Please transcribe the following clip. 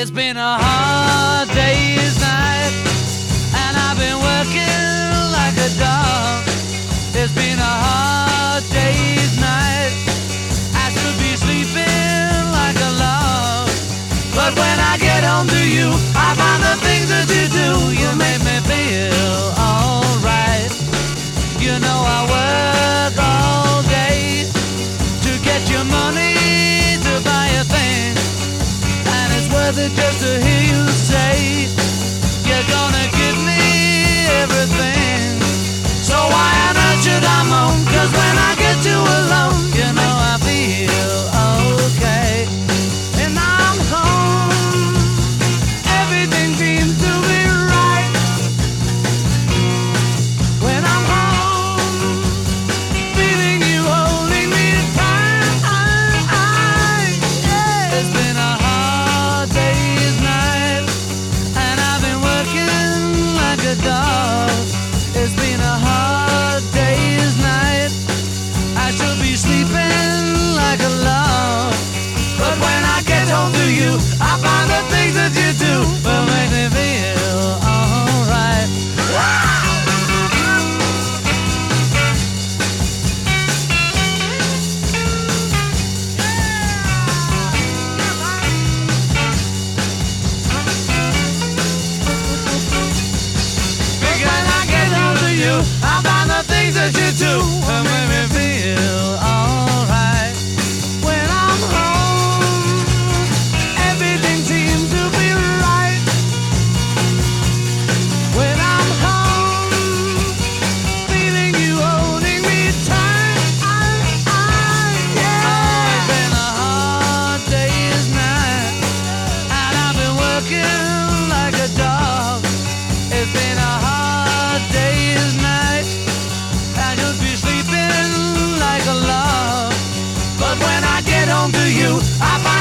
It's been a hard day's night, and I've been working like a dog. It's been a hard day's night. I should be sleeping like a log. But when I get home to you, I find the things that you do, you make me feel alright. You know I that you do. belong to you. I